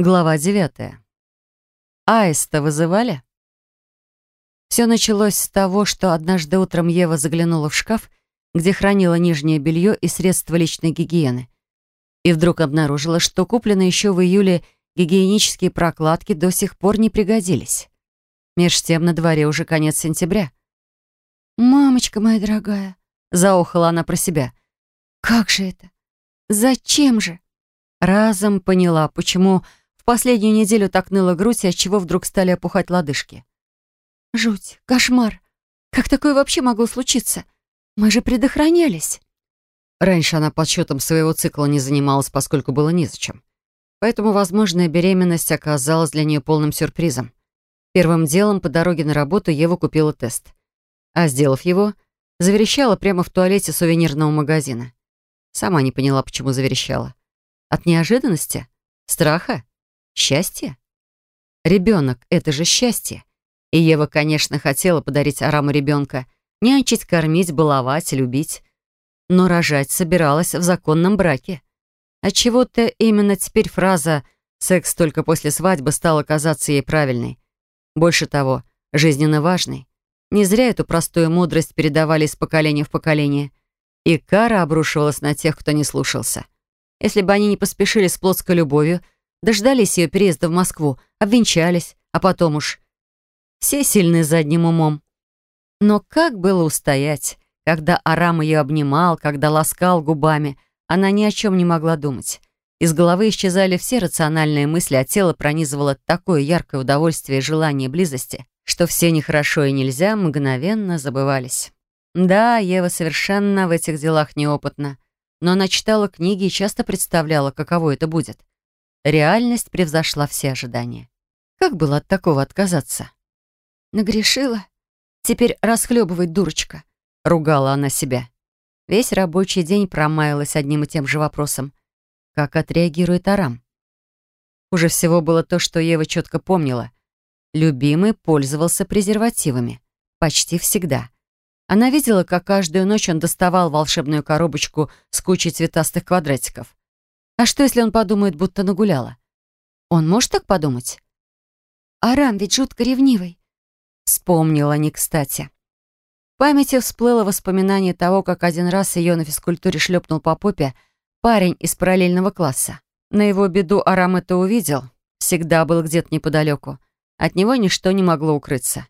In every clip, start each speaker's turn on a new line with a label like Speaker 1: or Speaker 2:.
Speaker 1: Глава девятая. Аиста вызывали? Все началось с того, что однажды утром Ева заглянула в шкаф, где хранила нижнее белье и средства личной гигиены, и вдруг обнаружила, что купленные еще в июле гигиенические прокладки до сих пор не пригодились. Меж тем на дворе уже конец сентября.
Speaker 2: «Мамочка моя дорогая», —
Speaker 1: заохала она про себя.
Speaker 2: «Как же это? Зачем же?»
Speaker 1: Разом поняла, почему последнюю неделю так ныла грудь, и отчего вдруг стали опухать лодыжки.
Speaker 2: «Жуть, кошмар! Как такое вообще могло случиться? Мы же предохранялись!»
Speaker 1: Раньше она подсчетом своего цикла не занималась, поскольку было незачем. Поэтому возможная беременность оказалась для нее полным сюрпризом. Первым делом по дороге на работу Ева купила тест. А сделав его, заверещала прямо в туалете сувенирного магазина. Сама не поняла, почему заверещала. От неожиданности? Страха? Счастье? Ребенок — это же счастье. И Ева, конечно, хотела подарить Араму ребенка, нянчить, кормить, баловать, любить. Но рожать собиралась в законном браке. Отчего-то именно теперь фраза «секс только после свадьбы» стала казаться ей правильной. Больше того, жизненно важной. Не зря эту простую мудрость передавали из поколения в поколение. И кара обрушивалась на тех, кто не слушался. Если бы они не поспешили с плотской любовью — Дождались ее переезда в Москву, обвенчались, а потом уж... Все сильны задним умом. Но как было устоять, когда Арам ее обнимал, когда ласкал губами, она ни о чем не могла думать. Из головы исчезали все рациональные мысли, а тело пронизывало такое яркое удовольствие и желание близости, что все нехорошо и нельзя мгновенно забывались. Да, Ева совершенно в этих делах неопытна, но она читала книги и часто представляла, каково это будет. Реальность превзошла все ожидания. Как было от такого отказаться?
Speaker 2: Нагрешила? Теперь расхлебывай, дурочка.
Speaker 1: Ругала она себя. Весь рабочий день промаялась одним и тем же вопросом. Как отреагирует Арам? Хуже всего было то, что Ева четко помнила. Любимый пользовался презервативами. Почти всегда. Она видела, как каждую ночь он доставал волшебную коробочку с кучей цветастых квадратиков. А что, если он подумает, будто нагуляла? Он может так подумать?
Speaker 2: Арам ведь жутко ревнивый.
Speaker 1: Вспомнила не кстати. В памяти всплыло воспоминание того, как один раз ее на физкультуре шлепнул по попе парень из параллельного класса. На его беду Арам это увидел. Всегда был где-то неподалеку. От него ничто не могло укрыться.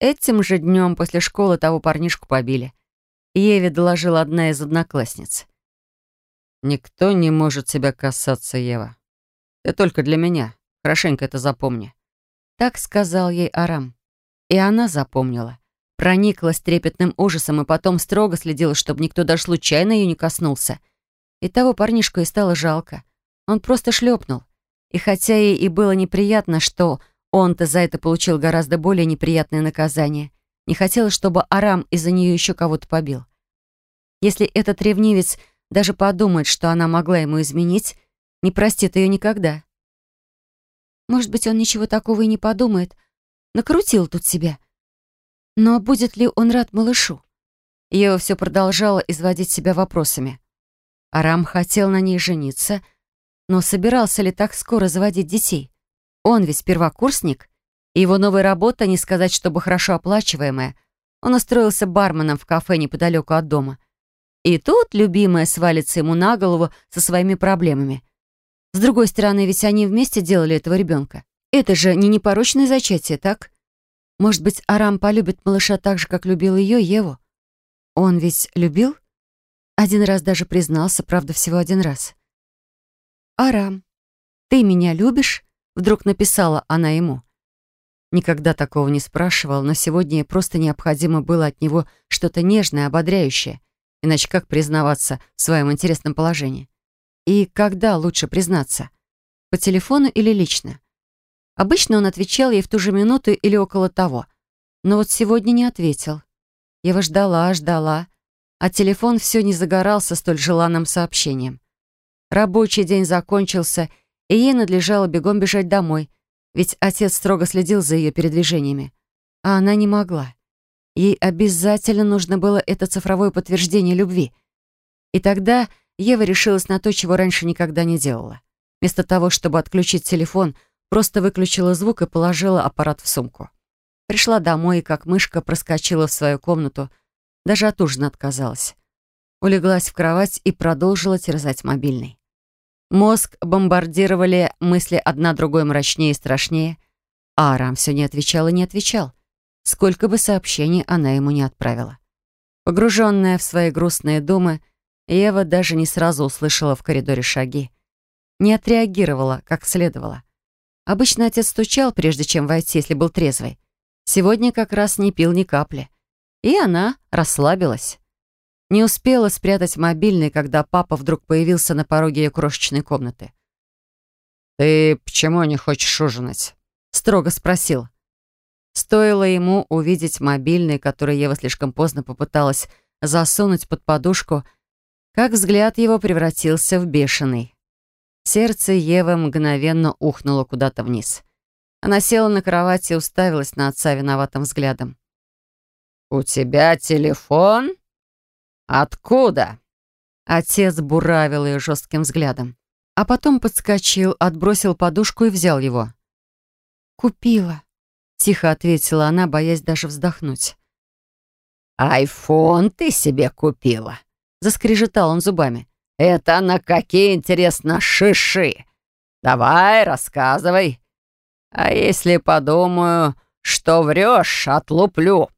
Speaker 1: Этим же днем после школы того парнишку побили. Еве доложила одна из одноклассниц. «Никто не может тебя касаться, Ева. Ты только для меня. Хорошенько это запомни». Так сказал ей Арам. И она запомнила. Прониклась трепетным ужасом и потом строго следила, чтобы никто даже случайно ее не коснулся. И того парнишку и стало жалко. Он просто шлепнул. И хотя ей и было неприятно, что он-то за это получил гораздо более неприятное наказание, не хотела, чтобы Арам из-за нее еще кого-то побил. Если этот ревнивец даже подумает, что она могла ему изменить, не простит ее никогда.
Speaker 2: Может быть, он ничего такого и не подумает. Накрутил тут себя. Но будет ли он рад малышу?
Speaker 1: Ева все продолжала изводить себя вопросами. Арам хотел на ней жениться, но собирался ли так скоро заводить детей? Он ведь первокурсник, и его новая работа, не сказать, чтобы хорошо оплачиваемая. Он устроился барменом в кафе неподалеку от дома. И тут любимая свалится ему на голову со своими проблемами. С другой стороны, ведь они вместе делали этого ребенка. Это же не непорочное зачатие, так? Может быть, Арам полюбит малыша так же, как любил ее, Еву? Он ведь любил? Один раз даже признался, правда, всего один раз. «Арам, ты меня любишь?» Вдруг написала она ему. Никогда такого не спрашивал, но сегодня просто необходимо было от него что-то нежное, ободряющее. Иначе как признаваться в своем интересном положении? И когда лучше признаться? По телефону или лично? Обычно он отвечал ей в ту же минуту или около того. Но вот сегодня не ответил. Ева ждала, ждала, а телефон все не загорался столь желанным сообщением. Рабочий день закончился, и ей надлежало бегом бежать домой, ведь отец строго следил за ее передвижениями. А она не могла. Ей обязательно нужно было это цифровое подтверждение любви. И тогда Ева решилась на то, чего раньше никогда не делала. Вместо того, чтобы отключить телефон, просто выключила звук и положила аппарат в сумку. Пришла домой и, как мышка, проскочила в свою комнату, даже от ужина отказалась. Улеглась в кровать и продолжила терзать мобильный. Мозг бомбардировали мысли одна другой мрачнее и страшнее, а Арам все не отвечал и не отвечал, сколько бы сообщений она ему не отправила. Погруженная в свои грустные думы, Ева даже не сразу услышала в коридоре шаги. Не отреагировала, как следовало. Обычно отец стучал, прежде чем войти, если был трезвый. Сегодня как раз не пил ни капли. И она расслабилась. Не успела спрятать мобильный, когда папа вдруг появился на пороге ее крошечной комнаты. «Ты почему не хочешь ужинать?» — строго спросил. Стоило ему увидеть мобильный, который Ева слишком поздно попыталась засунуть под подушку, как взгляд его превратился в бешеный. Сердце Евы мгновенно ухнуло куда-то вниз. Она села на кровати и уставилась на отца виноватым взглядом. «У тебя телефон? Откуда?» Отец буравил ее жестким взглядом, а потом подскочил, отбросил подушку и взял его. «Купила», Тихо ответила она, боясь даже вздохнуть.
Speaker 3: «Айфон ты себе купила?» Заскрежетал он зубами. «Это на какие, интересно, шиши? Давай, рассказывай. А если подумаю, что врешь, отлуплю».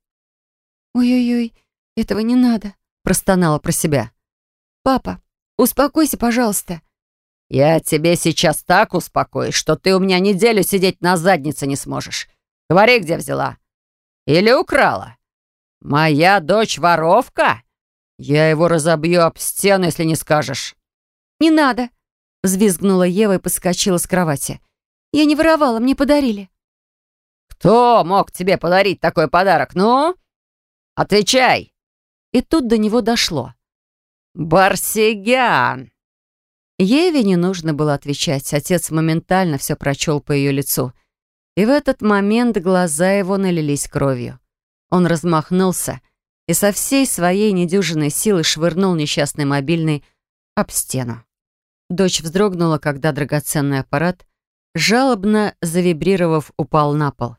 Speaker 2: «Ой-ой-ой, этого не надо», простонала про себя. «Папа, успокойся, пожалуйста».
Speaker 3: «Я тебе сейчас так успокоюсь, что ты у меня неделю сидеть на заднице не сможешь. Говори, где взяла. Или украла. Моя дочь воровка? Я его разобью об стену, если не скажешь.
Speaker 2: Не надо, взвизгнула Ева и подскочила с кровати. Я не воровала, мне подарили.
Speaker 3: Кто мог тебе подарить такой подарок? Ну? Отвечай.
Speaker 1: И тут до него дошло.
Speaker 3: Барсигян.
Speaker 1: Еве не нужно было отвечать. Отец моментально все прочел по ее лицу — и в этот момент глаза его налились кровью. Он размахнулся и со всей своей недюжинной силы швырнул несчастный мобильный об стену. Дочь вздрогнула, когда драгоценный аппарат, жалобно завибрировав, упал на пол.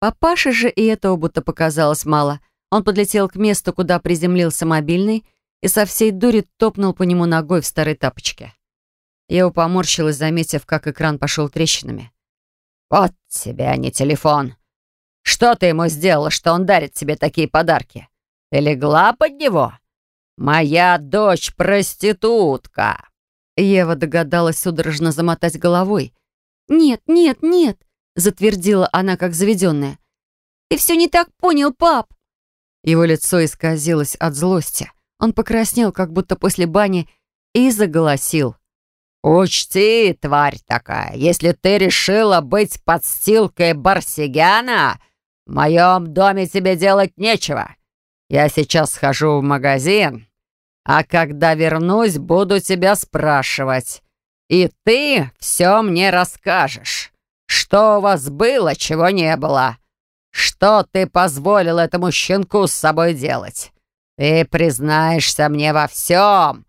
Speaker 1: Папаше же и этого будто показалось мало. Он подлетел к месту, куда приземлился мобильный, и со всей дури топнул по нему ногой в старой тапочке. Я поморщилась, заметив, как экран пошел трещинами.
Speaker 3: «Вот тебе, а не телефон. Что ты ему сделала, что он дарит тебе такие подарки? Ты легла под него? Моя дочь проститутка!»
Speaker 1: Ева догадалась судорожно замотать головой.
Speaker 2: «Нет, нет, нет!» затвердила она, как заведенная. «Ты все не так понял, пап!»
Speaker 1: Его лицо исказилось от злости. Он покраснел, как будто после бани, и заголосил.
Speaker 3: «Учти, тварь такая, если ты решила быть подстилкой Барсигяна, в моем доме тебе делать нечего. Я сейчас схожу в магазин, а когда вернусь, буду тебя спрашивать. И ты все мне расскажешь. Что у вас было, чего не было? Что ты позволил этому щенку с собой делать? Ты признаешься мне во всем,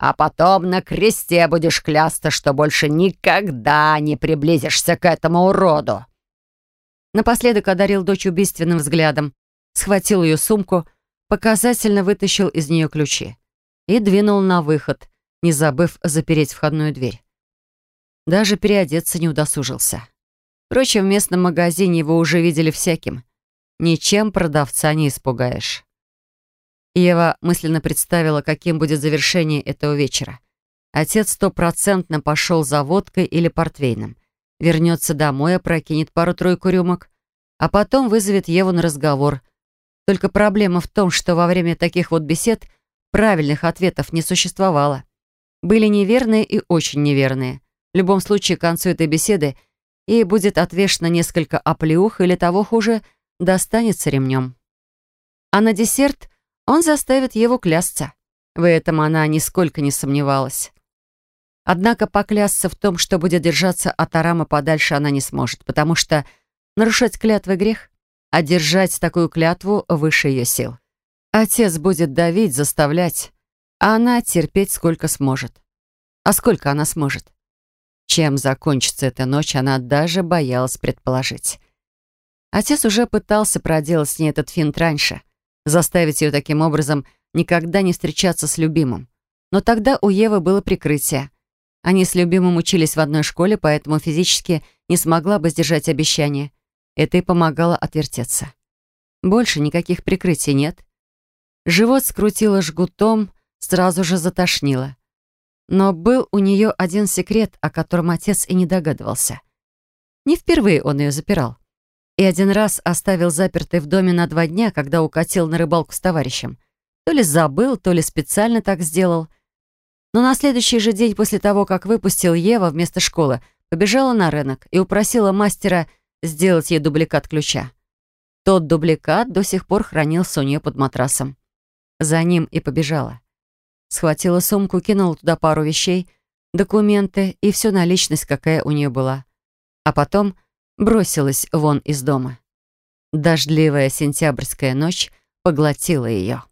Speaker 3: а потом на кресте будешь клясться, что больше никогда не приблизишься к этому уроду».
Speaker 1: Напоследок одарил дочь убийственным взглядом, схватил ее сумку, показательно вытащил из нее ключи и двинул на выход, не забыв запереть входную дверь. Даже переодеться не удосужился. Впрочем, в местном магазине его уже видели всяким. Ничем продавца не испугаешь. Ева мысленно представила, каким будет завершение этого вечера. Отец стопроцентно пошел за водкой или портвейном. Вернется домой, опрокинет пару-тройку рюмок, а потом вызовет Еву на разговор. Только проблема в том, что во время таких вот бесед правильных ответов не существовало. Были неверные и очень неверные. В любом случае, к концу этой беседы ей будет отвешено несколько оплеух или того хуже, достанется ремнем. А на десерт он заставит его клясться. В этом она нисколько не сомневалась. Однако поклясться в том, что будет держаться от Арама подальше, она не сможет, потому что нарушать клятвы грех, а держать такую клятву выше ее сил. Отец будет давить, заставлять, а она терпеть сколько сможет. А сколько она сможет? Чем закончится эта ночь, она даже боялась предположить. Отец уже пытался проделать с ней этот финт раньше, заставить ее таким образом никогда не встречаться с любимым. Но тогда у Евы было прикрытие. Они с любимым учились в одной школе, поэтому физически не смогла бы сдержать обещание. Это и помогало отвертеться. Больше никаких прикрытий нет. Живот скрутило жгутом, сразу же затошнило. Но был у нее один секрет, о котором отец и не догадывался. Не впервые он ее запирал. И один раз оставил запертой в доме на два дня, когда укатил на рыбалку с товарищем. То ли забыл, то ли специально так сделал. Но на следующий же день после того, как выпустил Ева вместо школы, побежала на рынок и упросила мастера сделать ей дубликат ключа. Тот дубликат до сих пор хранился у нее под матрасом. За ним и побежала. Схватила сумку, кинула туда пару вещей, документы и всю наличность, какая у нее была. А потом бросилась вон из дома. Дождливая сентябрьская ночь поглотила ее.